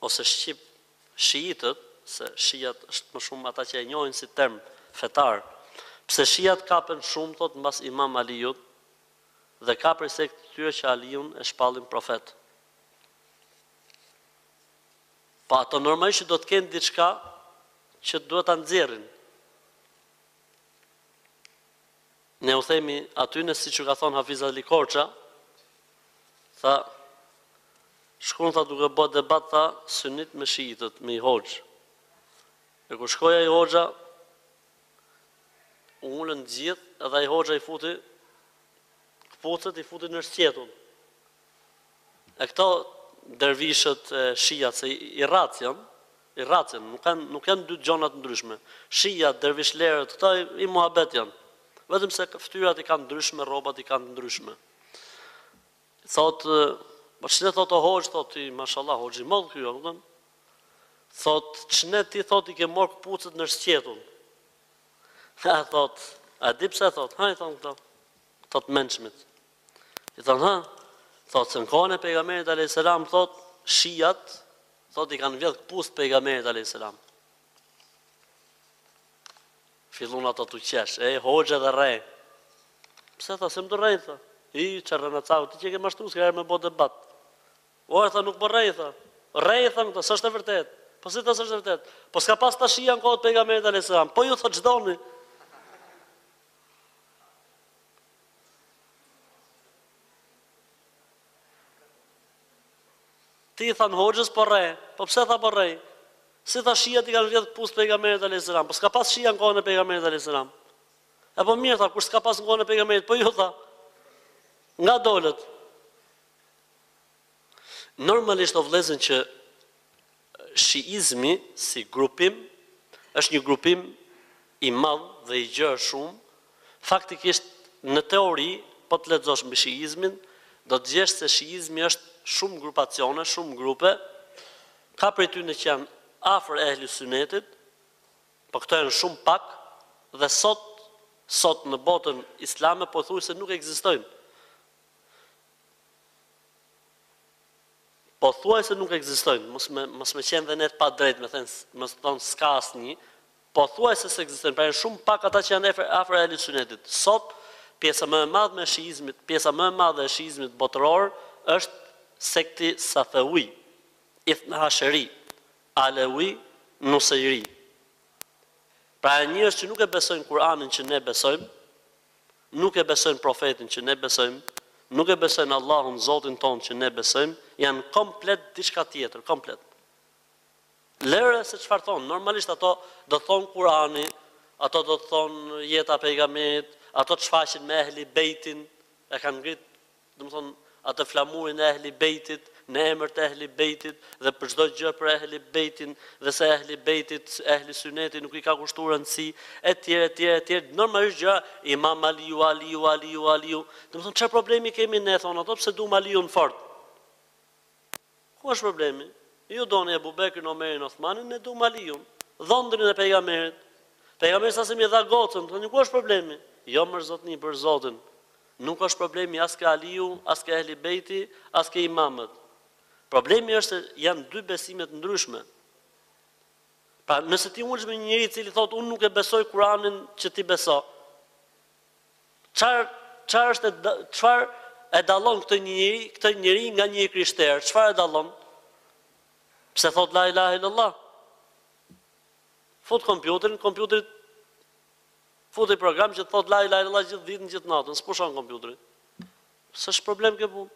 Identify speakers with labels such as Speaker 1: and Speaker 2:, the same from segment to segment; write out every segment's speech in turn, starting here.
Speaker 1: ose shqip shiitët, se shiat është më shumë për ata që e njohin si term fetar, pse shiat kapen shumë thotë mbas Imam Aliut dhe ka prej sekteve të tyre që Aliun e shpallin profet. Po ato normalisht që do të kenë diçka që duhet ta nxjerrin. Ne u themi atyne siç ju ka thonë Hafiz Ali Korça, tha, shkon tha duke ba debat tha synitë me shiitët, me një hoxhë. E kur shkoi ai hoxha, u ulën gjithë edhe ai hoxha i futi këpucët, i futi në sqetull. E këta dervishët e shijat se një rrac jan një rrac jan nuk jan nuk jan dy gjana të ndryshme shijat dervishlerët këta një muhabet jan vetëm se ftyrat i kan ndryshme rrobat i kan të ndryshme thot po çne thot o hoxh thot ti mashallah hoxh i madh ky a kupton thot çne ti thot i ke marr këpucët në shqetull ha thot a di pse thot ha i than këta këta të mençmit I thonë, ha, thotë, se në kohën e pejgamberit a.s. thotë, shijat, thotë, i kanë vjedhë këpucët pejgamberit a.s. Fillun ata tu qesh, e, hoxhë po rren. Pse, thotë, se me të rrejt, thotë. I, që rrenacak, ti që ke mashtru, s'ka me bo debat. O, e, thotë, nuk po rrej, thotë. Rren, thotë, thotë, s'është e vërtetë. Po si s'është e vërtetë? Po s'ka pas shija në kohë të pejgamberit a.s. Po ju, thotë, gjdonë. Ti i than hoxhës po rre, po pse tha po rrej? Si tha shijat i kanë vjedh kpucët pejgamberit alejhi selam, po ska pas shija në kohën e pejgamberit alejhi selam. E po mirë tha, kur ska pas në kohën e pejgamberit, po ju tha. Nga dolët? Normalisht o vëllezër që shiizmi si grupim është një grupim i madh dhe i gjerë shumë, faktikisht në teori po të lexosh mbi shiizmin do të gjesh se shiizmi është shumë grupacione, shumë grupe, ka prej tyne që janë afër ehli synetit, po këto janë shumë pak dhe sot sot në botën islame pothuajse nuk ekzistojnë. Pothuajse nuk ekzistojnë, mos me mos me qenë dhe ne të padrejtë me thënë me thonë ska asnji, pothuajse s'ekzistojnë, pra janë shumë pak ata që janë efer afër Ehli Sunetit. Sot pjesa më e madhme e shiizmit, pjesa më e madhe e shiizmit botëror është sekti Safeui, Ithnahasheri, Aleui, Nuseiri. Pra janë njerëz që nuk e besojnë Kur'anin që ne besojmë, nuk e besojnë Profetin që ne besojmë, nuk e besojnë Allahun, Zotin tonë që ne besojmë, janë komplet diçka tjetër, komplet. Lëre se çfarë thonë, normalisht ato do të thonë Kurani, ato do të thonë jeta pejgamberit, ato shfaqen me ehli bejtin, e kanë ngrit domethënë atë flamurin e Ehli Bejtit, në emër të Ehli Bejtit dhe për çdo gjë për Ehli Bejtin dhe se Ehli Bejtit, Ehli Syneti nuk i ka kushtuar rëndësi, etj, etj, etj, normalisht gjë, Imam Aliu, Aliu, Aliu, Aliu, domethënë çfarë problemi kemi ne thonë ato pse duam Aliun fort? Ku është problemi? Ju doni Ebu Bekrin, Omerin, Othmanin, ne dum Aliun, dhondrin e Pejgamberit. Pejgamberi sa selam i dha gocën, thoni ku është problemi? Jo mor zotni për Zotin, nuk është problemi as ke Aliu, as ke Ehli Bejti, as ke imamët. Problemi është se janë dy besime të ndryshme. Pra, nëse ti ulesh me një njeri i cili thotë unë nuk e besoj Kur'anin që ti beso, Çfarë është çfarë e dallon këtë njeri nga një krishterë? Çfarë e dallon? Pse thot la ilaha illallah? Fut kompjuterin, kompjuterit futi program që thot la ilaha illallah gjithë ditën, gjithë natën, s'pushon kompjuteri. S'është problem kjo punë.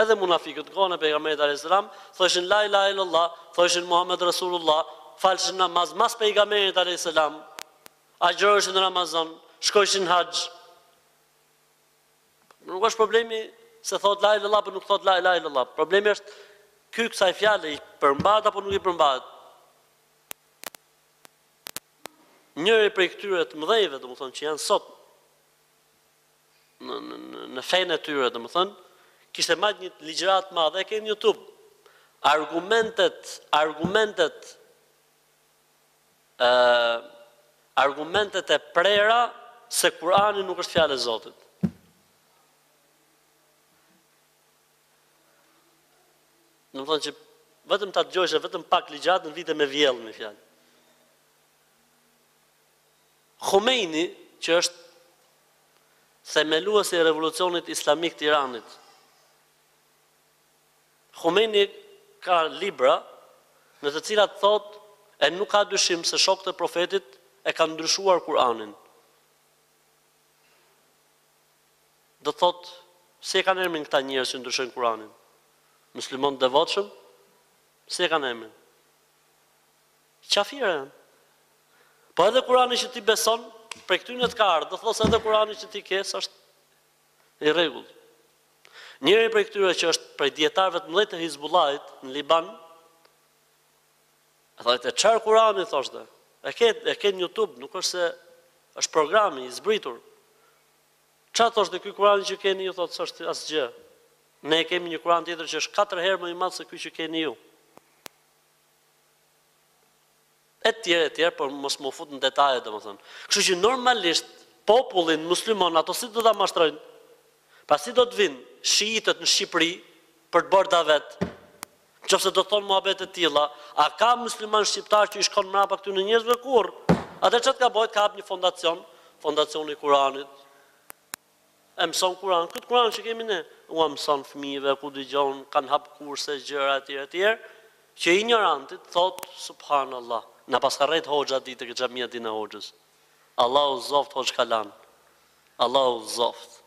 Speaker 1: Edhe munafikët në kohën e pejgamberit alayhis salam thoshin la ilaha illallah, thoshin Muhammed rasulullah, falshin namaz mas pejgamberit alayhis salam. Agjërojshin Ramazan, shkojshin haxh. Nuk është problemi se thotë la ilaha apo nuk thotë la ilaha illallah. Problemi është ky kësaj fjale i përmbahet apo nuk i përmbahet. Njëri prej këtyre të mëdhenjve, domethënë që janë sot në në në fenë e tyre, domethënë kishte mbajt një ligjëratë të madhe, e ke në YouTube. Argumentet, argumentet argumentet e prera se Kurani nuk është fjalë e Zotit. Domethënë që vetëm ta dëgjojsh vetëm pak ligjëratën, vjen me vjellë me fjalë. Khomeini, që është themeluesi i revolucionit islamik të Iranit, Khomeini ka libra në të cilat thotë e nuk ka dyshim se shokët e Profetit e kanë ndryshuar Kur'anin. Do thotë, si e kanë emrin këta njerëz që ndryshojnë Kur'anin? Mysliman të devotshëm? Si e kanë emrin? Qafira janë. Po edhe Kur'ani që ti beson, prej këtyre të ka ardhur. Do thotë se edhe Kur'ani që ti ke, s'është I rregullt. Njëri prej këtyre që është prej dijetarëve të mëdhenj të Hizbullahit në Liban, e thoshte, çfarë Kurani thoshte? E ke, e ke në YouTube, nuk është se është programi i zbritur. Çfarë thoshte ky Kurani që keni ju thotë s'është asgjë. Ne kemi një Kur'an tjetër që është katër herë më i madh se ky që keni ju. Etj etj por mos m'u fut në detaje domethënë. Kështu që normalisht popullin musliman ato si do ta mashtrojnë? Pra si do të vinë shiitët në Shqipëri për të bërë davet? Qoftë se do të thonë muhabete të tilla, a ka musliman shqiptar që i shkon mbrapa këtyre njerëzve? Kurrë. Atëherë çfarë të ka bo? Të ka hap një fondacion, fondacioni i Kuranit. E mëson Kuran, këtë Kuran që kemi ne, ua mëson fëmijëve, ku dëgjon, kanë hap kurse, gjëra etj etj, që injorantit thotë, subhanallah, na paska rrejt hoxha di te xhamia Dine Hoxhës. Allahu udhëzoftë hoxhë Kalanë. Allahu udhëzoftë.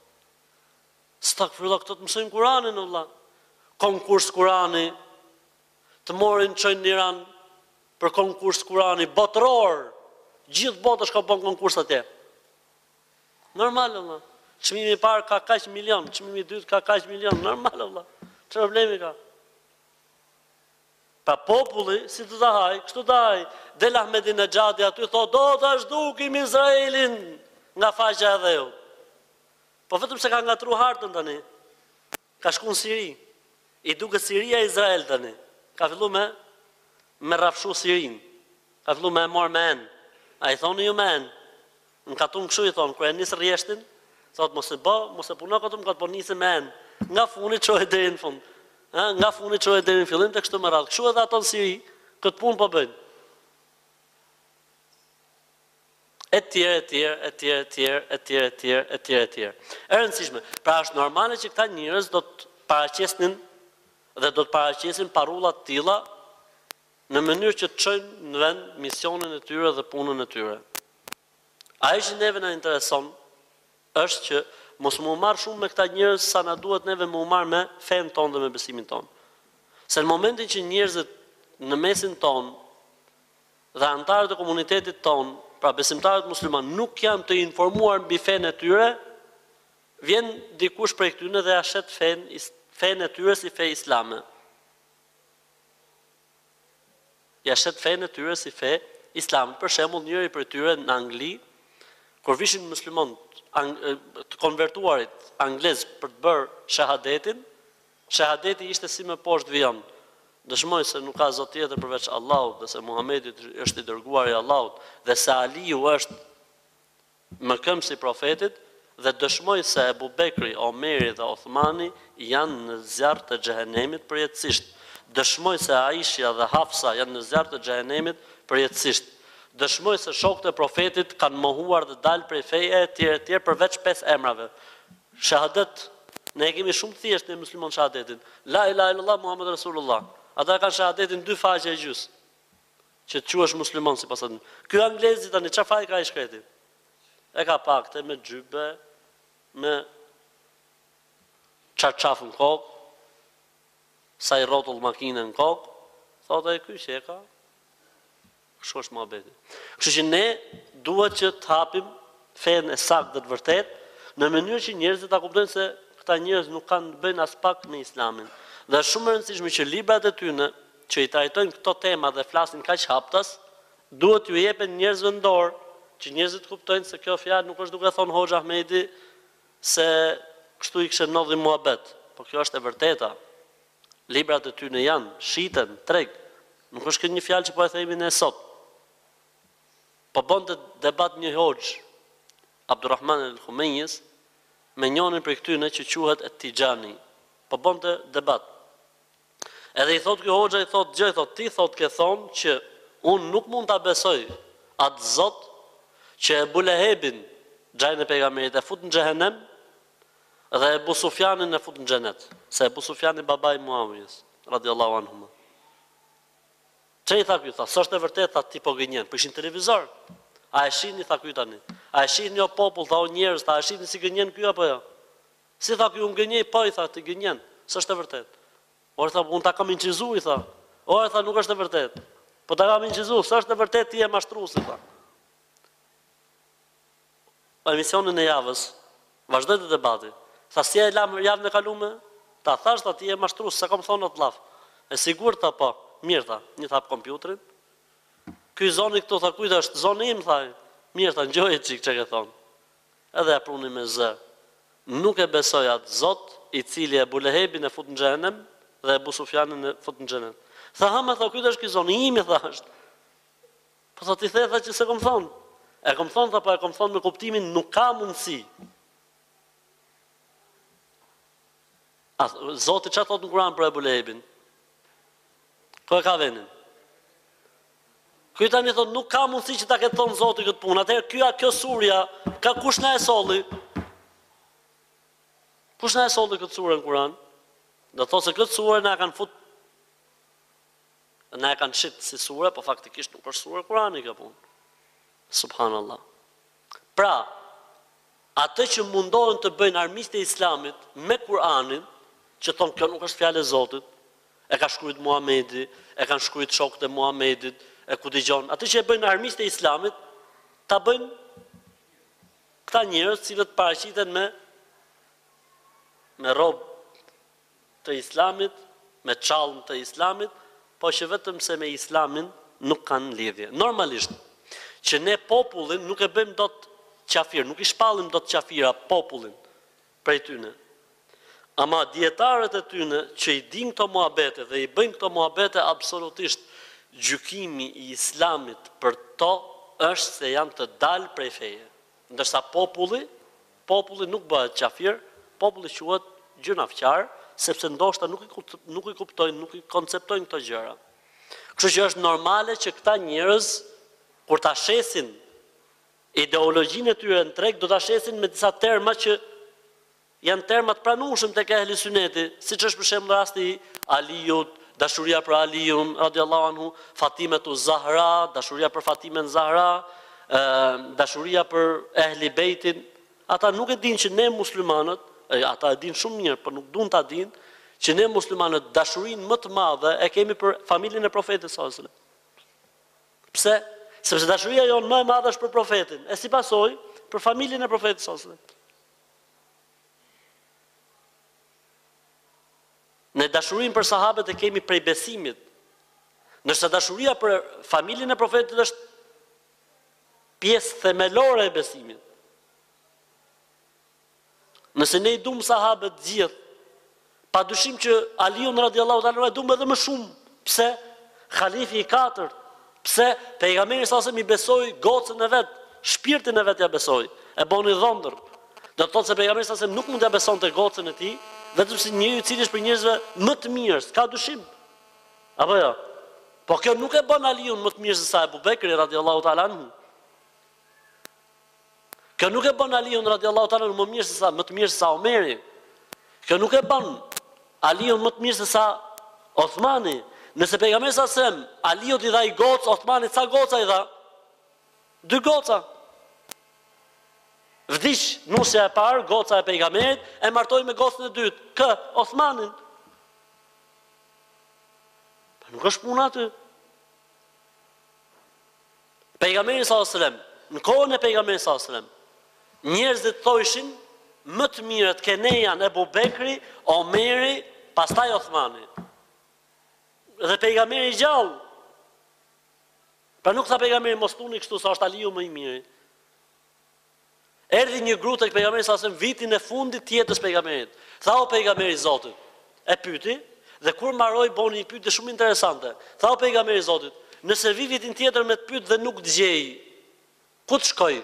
Speaker 1: Stagfirullah, këto të mësojnë Kuranin o vëlla. Konkurs Kurani, të morin të çojnë në Iran për konkurs Kurani botëror. Gjithë bota shkon bën konkurs atje. Normal o vlla. Çmimi i parë ka kaq milion, çmimi i dytë ka kaq milion, normal o vlla. Çfarë problemi ka? Pra populli, si do ta hajë, kështu do ta hajë, del Ahmedinexhadi aty, thot, do ta zhdukim Izraelin nga faqja e dheu. Po vetëm se ka ngatërru hartën tani. Ka shku në Siri. I duket Siria Izrael tani. Ka fillu me me rrafshu Sirinë. Ka fillu me e marrë me enë. A i thoni ju me enë? Në katun kshu i thonë, kur e nis rrjeshtin, thotë mos e bë, mos e puno kat më kat, po nise me enë. Nga funi çohet deri në fund. Ë, nga funi çohet deri në fillim dhe kështu me radhë. Kështu edhe ato në Siri këtë punë po bëjnë. Etj etj etj etj etj etj etj etj e rëndësishme pra është normale që këta njerëz do të paraqesnin dhe do të paraqesin parulla të tilla në mënyrë që të çojnë në vend misionin e tyre dhe punën e tyre ajo që neve na intereson është që mos m'u marr shumë me këta njerëz sa na duhet neve m'u marr me fenë tonë dhe me besimin tonë se në momentin që njerëzit në mesin tonë Dhe anëtarët e komunitetit tonë, pra besimtarët muslimanë, nuk janë të informuar mbi fenë e tyre, vjen dikush prej këtyne dhe ja shet fenë, fenë e tyre si fe islame. Ja shet fenë e tyre si fe islame. Për shembull, njëri prej tyre në Angli, kur vishin muslimanët, të konvertuarit anglez për të bërë shahadetin, Shahadeti ishte si me poshtë vijon, Dëshmoj se nuk ka Zot tjetër përveç Allahut dhe se Muhamedi është i dërguari i Allahut dhe se Aliu është mëkëmbës i Profetit dhe dëshmoj se Ebu Bekri, Omeri dhe Uthmani janë në zjarr të Xhehenemit përjetësisht. Dëshmoj se Aishja dhe Hafsa janë në zjarr të Xhehenemit përjetësisht. Dëshmoj se shokët e Profetit kanë mohuar dhe dalë prej feje etj etj përveç pesë emrave. Shahadet, ne e kemi shumë të thjeshtë ne musliman shahadetin. La ilahe illallah Muhammed Rasulullah. Ata e kanë shahadetin dy faqe e gjys. Që të quhesh musliman sipas atyne. Ky anglezi tani çfarë faj ka i shkreti? E ka pakte me xhybe, me çarçaf n kokë, sa i rrotull makine n kokë, thotë e ky që e ka, Kështu është muhabeti. Kështu që ne duhet që të hapim fenë e saktë dhe të vërtetë në mënyrë që njerëzit ta kuptojnë se këta njerëz nuk kanë të bëjnë aspak me Islamin. Dhe është shumë e rëndësishme që librat e tyre që i trajtojnë këto tema dhe flasin kaq haptas, duhet t'ju jepen njerëzve në dorë, që njerëzit të kuptojnë se kjo fjalë nuk është duke thonë Hoxhë Ahmedi se kështu i kishte ndodhi muhabet, por kjo është e vërteta. Librat e tyne janë, shiten n treg. Nuk është kjo një fjalë që po e themi ne sot. Po bonte debat një hoxhë, Abdurrahman el-Humejnis, me njonin prej këtyne që quhet et-Tixhani. Po bonte debat. Edhe i thotë ky hoxha, i thotë, dgjoj, thotë, ti, thotë, ke thonë që unë nuk mund ta besoj atë Zot që Ebu Lehebin, xhain e Pejgamberit, e fut në xhehenem, Dhe Ebu Sufjanin e fut në Xhenet. Se Ebu Sufjani baba i Muawijes, radijallahu anhuma. Ç'i tha ky, tha, s'është e vërtetë, tha, ti po gënjen, po ishin televizor. A e shihni, tha ky tani. A e shihni o popull, tha o njerëz, tha, a e shihni si gënjen ky apo jo? Si tha ky, unë gënjej, po i tha, ti gënjen, s'është e vërtetë. Ore tha, unë ta kam inçizu, i tha. Ore tha, nuk është e vërtetë. Po ta kam inçizu, s'është e vërtetë, ti je mashtrues, i tha. O emisionin e javës vazhdoi te debati tha si e lamë javën e kalume ta thash tha ti je mashtrus s'e kom thonë at llaf e sigurtë tha po mirë tha nji t'hap kompjutrin ky zoni këtu tha kujt është zoni im tha ai mirë tha ngjoje çik ça ke thonë edhe ja pruni me zë nuk e besoj atë zot i cili Ebu Lehebin e fut në xhehenem dhe Ebu Sufjanin e fut në xhenet tha hëmë tha kujt është ky zoni imi tha është Po tha ti the tha që se kom thon. E kom thon tha po e kom thon me kuptimin nuk ka mundësi. A, Zoti çfarë thotë në Kur'an për Ebu Lehebin? Ku e ka vendin? Ky tani thotë nuk ka mundësi që ta ketë thonë Zoti këtë punë. Atëherë kjo kjo surja kush na e solli? Kush na e solli këtë sure në Kur'an? Do të thotë se këtë sure na e kanë fut Na e kanë shit si sure, po faktikisht nuk është sure Kurani kjo punë. Subhanallah. Pra, atë që mundohen të bëjnë armiqtë e Islamit me Kur'anin, që thonë kjo nuk është fjalë e Zotit, e ka shkruajt Muhamedi, e kanë shkruajt shokët e Muhamedit, e ku di unë, atë që e bëjnë armiqtë e Islamit, ta bëjnë këta njerëz, cilët paraqiten me me rob të islamit me çallmë të islamit po që vetëm se me islamin nuk kanë lidhje normalisht që ne popullin nuk e bëjmë dot qafir nuk i shpallim dot qafira popullin prej tyne ama dijetarët e tyne që i dinë këto muhabete dhe i bëjnë këto muhabete absolutisht gjykimi i islamit për to është se janë të dalë prej feje. Ndërsa populli, populli nuk bëhet qafir, populli quhet gjynahqar, sepse ndoshta nuk i nuk i kuptojnë, nuk i konceptojnë këto gjëra. Kështu që është normale që këta njerëz kur ta shesin ideologjinë e tyre në treg do ta shesin me disa terma që Janë terma të pranueshëm tek ehli syneti, siç është për shembull rasti i Aliut, dashuria për Aliun, radijallahu anhu, Fatimetu Zahra, dashuria për Fatimen Zahra, dashuria për ehli bejtin, ata nuk e dinë që ne muslimanët, ata e dinë shumë mirë, po nuk duan ta dinë, që ne muslimanët dashurinë më të madhe e kemi për familjen e Profetit sallallahu alaihi wasallam. Pse? Sepse dashuria jonë më e madhe është për Profetin, e si pasojë për familjen e Profetit sallallahu alaihi wasallam. Ne dashurinë për sahabët e kemi prej besimit, ndërsa dashuria për familjen e Profetit është pjesë themelore e besimit. Nëse ne i dumë sahabët gjithë, Pa dyshim që Aliun radijallahu ta'ala anhu e dumë edhe më shumë. Pse? Halifi i katërt. Pse? Pejgamberi sallallahu alaihi wasallam i besoi gocën e vet, shpirtin e vet ja besoi. E boni dhondër. Do të thotë se pejgamberi sallallahu alaihi wasallam nuk mund t'ia besonte gocën e tij, vetëm se njeriut i cili është prej njerëzve më të mirë, s'ka dyshim. Apo jo? Po kjo nuk e bën Aliun më të mirë se sa Abu Bekri radijallahu ta'ala anhu. Kjo nuk e bën Aliun radiallahu ta'ala më të mirë se sa më të mirë se sa Omeri. Kjo nuk e bën Aliun më të mirë se sa Othmani. Nëse pejgamberi salallahu alejhi ve selem, Aliut i dha i goc, Othmanit ca goca i dha? Dy goca. Vdiq nusja e parë, goca e pejgamberit, e martoi me gocën e dytë, kë Othmanin. Pra nuk është puna aty. Pejgamberi sallallahu alejhi ve sellem, Në kohën e Pejgamberit sallallahu alejhi ve sellem, njerëzit thojshin, Më të mirët ke ne janë Ebu Bekri, Omeri, pastaj Othmani. Dhe Pejgamberi i gjallë. Pra nuk tha Pejgamberi mos thuni kështu se është Aliu më i miri. Erdhi një gru te Pejgamberi sallallahu alejhi ve sellem vitin e fundit të jetës Pejgamberit. Tha o Pejgamberi i Zotit, e pyti, dhe kur mbaroi boni një pyetje shumë interesante. Tha o Pejgamberi i Zotit, nëse vi vitin tjetër me të pyet dhe nuk të gjej, ku të shkoj?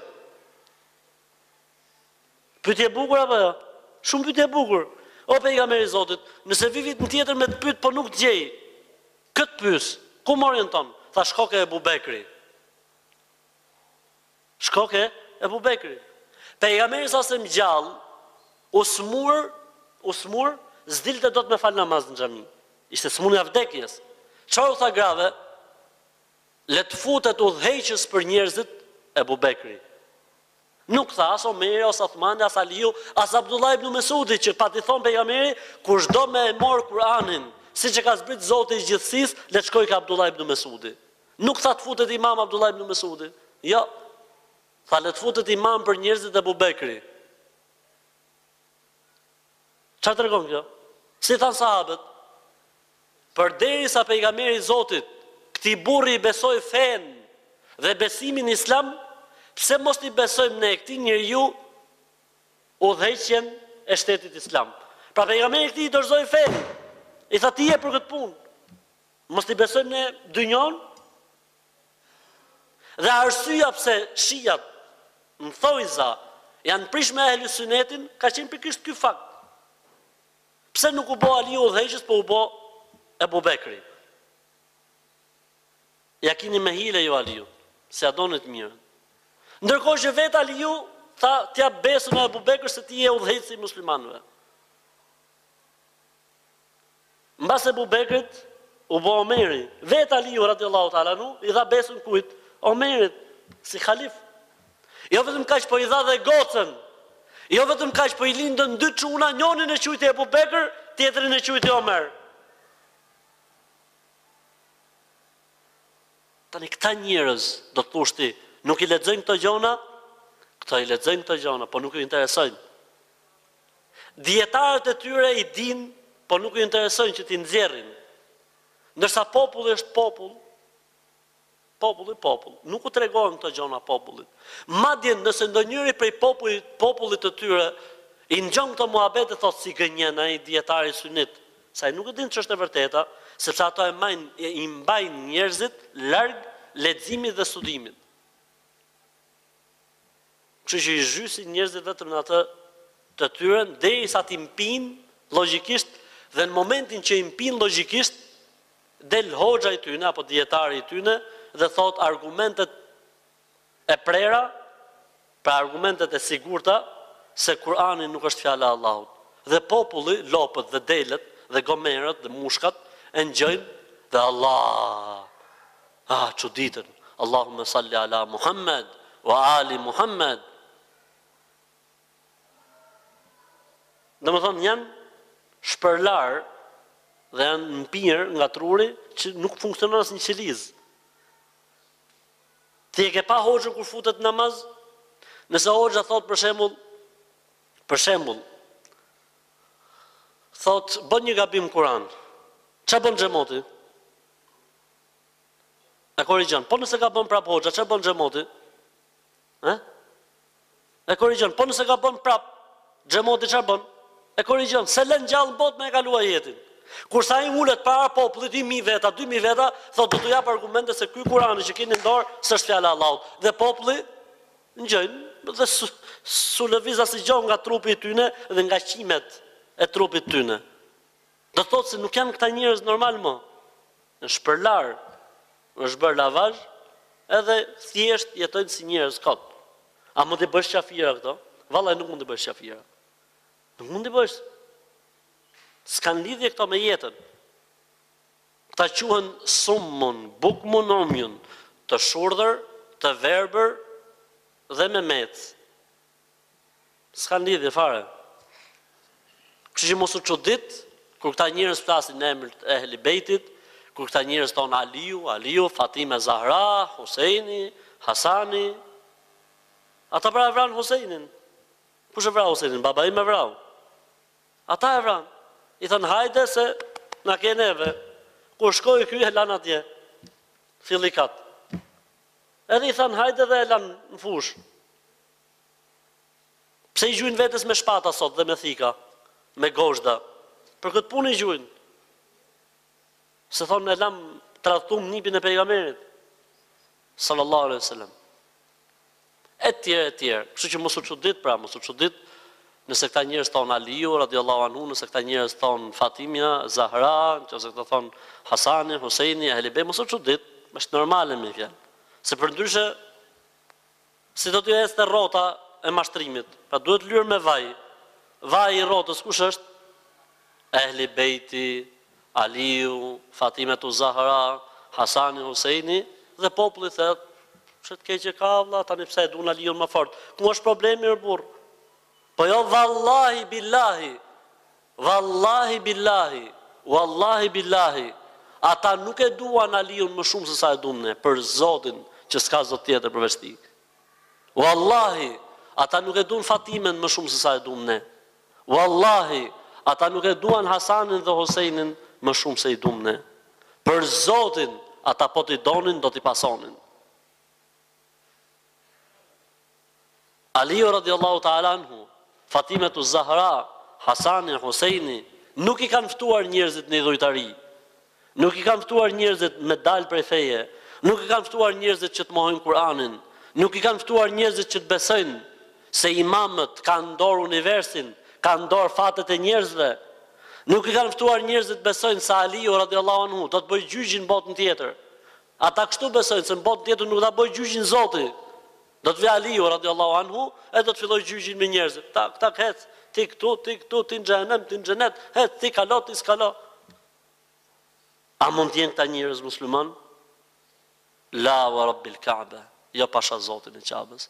Speaker 1: Pyetje e bukur apo jo? Shumë pyetje e bukur. O Pejgamberi i Zotit, nëse vi vitin tjetër me të pyet po nuk të gjej, kë të pyes? Ku më orienton? Tha shko ke Ebu Bekri. Shko ke Ebu Bekri. Pejgamberi sallallahu alejhi ve sellem gjallë, u smur, u smur, s'dilte dot me fal namaz në xhami. Ishte sëmundja e vdekjes. Çfarë u tha grave? Le të futet udhëheqës për njerëzit Ebu Bekri. Nuk tha as Omeri, as Othmani, as Aliu, as Abdullah ibn Mesudi që pati thonë pejgamberi, kush do me e morë Kur'anin, siç e ka zbrit Zoti i gjithësisë, le të shkojë ke Abdullah ibn Mesudi. Nuk tha të futet imam Abdullah ibn Mes'udi. Jo. Tha le të futet imam për njerëzit Ebu Bekri. Ça tregon kjo? Si thanë sahabët? Përderisa pejgameri i Zotit, këtij burri i besoj fen dhe besimin islam, pse mos t'i besojmë ne këtij njeriu udhëheqjen e shtetit islam. Pra pejgameri këtij i dorëzoi fen, i tha ti je për këtë punë. Mos t'i besojmë ne dynjon? Dhe arsyeja pse shiat në thonjëza janë prish me ehli synetin ka qenë pikërisht ky fakt. Pse nuk u bë Aliu udhëheqës po u bë Ebu Bekri? Ja kini me hile ju Aliut, se s'ja doni të mirën. Ndërkohë që vetë Aliu tha ta jap besën o Ebu Bekër se ti je udhëheqësi i muslimanëve. Mbas Ebu Bekrit, u bo Omeri. Vetë Aliu, radijallahu ta'ala anhu, i dha besën kujt? Omerit, si halif. Jo vetëm kaq, po i dha dhe gocën. Jo vetëm kaq, po i lindën dy çuna, njonin e quajti Ebu Bekër, tjetrin e quajti Omer. Tani këta njerëz, do të thosh ti, nuk i lexojnë këto gjona? Këta i lexojnë këto gjona, po nuk ju interesojnë. Dijetarët e tyre i dinë, por nuk ju interesojnë që t'i nxjerrin. Ndërsa populli është popull, populli popull, nuk u tregohen këto gjona popullit. Madje nëse ndonjëri prej popullit, popullit të të tyre i ngjon këto muhabete, thotë si gënjen ai dijetari sunit, se ai nuk e din ç'është e vërteta, sepse ato e mbajnë i mbajnë njerëzit larg leximit dhe studimit. Kështu që i zhysin njerëzit vetëm në atë të tyren derisa t'i mpijnë llogjikisht dhe në momentin që i mpijnë llogjikisht del hoxha i tyne apo dijetari i tyne dhe thotë argumentet e prera pra argumentet e sigurta se Kurani nuk është fjala e Allahut dhe populli lopët dhe delet dhe gomarët dhe mushkat e ngjojnë dhe Allah Ah çuditen Allahumme salli ala Muhammed wa ali Muhammed Domethënë janë shpëlarë dhe janë mpirë nga truri që nuk funksionon asnjë qelizë. Ti e ke pa hoxhën kur futet n'namaz? Nëse hoxha thotë për shembull për shembull thotë bon një gabim Kur'an. Ça bon xhemoti? E korrigjon. Po nëse gabon prap hoxha, ça bon xhemoti? Ë? E korrigjon. Po nëse gabon prap xhemoti ça bon? E korrigjon. S'e len gjallë në botë me e kalu ajetin. Kurse ai ulet para popullit 1000 veta, 2000 veta, thotë do t'u jap argumente se ky Kurani që keni në dorë s'është fjala e Allahut. Dhe populli ngjojnë dhe s'u lëviz asigjo nga trupi i tyne dhe nga qimet e trupit të tyne. Do thotë se nuk janë këta njerëz normalë mo. Është shpëlarë, është bërë lavazh edhe thjesht jetojnë si njerëz kot. A mund t'i bësh qafira këto? Vallai nuk mund t'i bësh qafira. Nuk mund t'i bësh. S'kanë lidhje këto me jetën. Këta quhen summun, bukmun, umjun, të shurdhër, të verbër dhe memecë. S'kan lidhje fare. Kështu që mos u çudit kur këta njerëz flasin në emër të Ehli Bejtit, kur këta njerëz thonë Aliu, Aliu, Fatime Zahra, Huseini, Hasani. Ata pra e vranë Huseinin. Kush e vrau Huseinin? Baba im e vrau? Ata e vranë. I thanë hajde se na ke neve. Kur shkoi ky e lanë atje. Fillikat. Edhe i thanë hajde dhe e lanë në fushë. Pse i gjujnë vetes me shpata sot dhe me thika, me gozhda. Për këtë punë i gjujnë. Se thonë e lamë, tradhtum nipin e pejgamberit sallallahu alaihi wasallam. Etj etj. Kështu që mos u çudit pra, mos u çudit nëse këta njerëz thon Aliu radiallahu anhu, nëse këta njerëz thon Fatimja, Zahra, nëse këta thon Hasani, Huseini, Ehli Bejt, mos u çudit, është normale me fjalë. Se përndryshe Si do të ecte rrota e mashtrimit? Pra duhet lyer me vaj. Vaji i rrotës kush është? Ehli Bejti, Aliu, Fatimetu Zahra, Hasani Huseini dhe populli thotë. Ç'të keqe ka o vlla, tani pse e duan Aliun më fort? Ku është problemi o burrë? Po jo vallahi billahi. Vallahi billahi Vallahi billahi Ata nuk e duan Aliun më shumë se sa e duam ne për Zotin që s'ka Zot tjetër përveç tij Vallahi Ata nuk e duan Fatimen më shumë se sa e duam ne Vallahi Ata nuk e duan Hasanin dhe Huseinin më shumë se i duam ne për Zotin Ata po t'i donin do t'i pasonin. Aliu radijallahu ta'ala anhu, Fatimetu Zahra, Hasani, Huseini, nuk i kanë ftuar njerëzit në idhujtari, nuk i kanë ftuar njerëzit me dalë prej feje, nuk i kanë ftuar njerëzit që të mohojnë Kur'anin, nuk i kanë ftuar njerëzit që të besojnë se imamët kanë në dorë universin, kanë në dorë fatet e njerëzve, nuk i kanë ftuar njerëzit të besojnë se Aliu radijallahu anhu do të bëjë gjyqin në botën tjetër, Ata kështu besojnë se në botën tjetër nuk do ta bëjë gjyqin Zoti. Do të vijë Aliu, radijallahu anhu, e do të fillojë gjyqin me njerëzit. Tak, tak, ec, ti këtu, ti këtu, ti në xhehenem, ti në xhenet, ec, ti kalo, ti s'kalo. A mund të jenë këta njerëz muslimanë? La wa Rabbil Ka'be, jo pasha Zotin e Qabes.